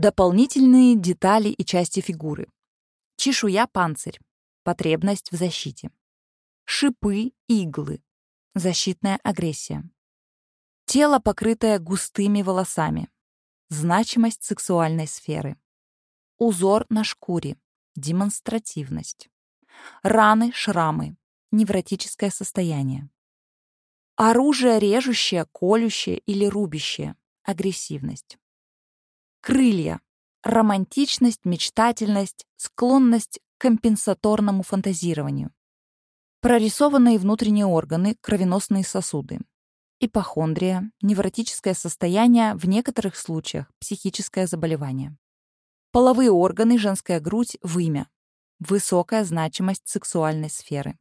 Дополнительные детали и части фигуры. Чешуя-панцирь. Потребность в защите. Шипы, иглы. Защитная агрессия. Тело, покрытое густыми волосами. Значимость сексуальной сферы. Узор на шкуре. Демонстративность. Раны, шрамы. Невротическое состояние. Оружие режущее, колющее или рубящее. Агрессивность. Крылья. Романтичность, мечтательность, склонность к компенсаторному фантазированию. Прорисованные внутренние органы, кровеносные сосуды. Ипохондрия, невротическое состояние, в некоторых случаях психическое заболевание. Половые органы, женская грудь, вымя. Высокая значимость сексуальной сферы.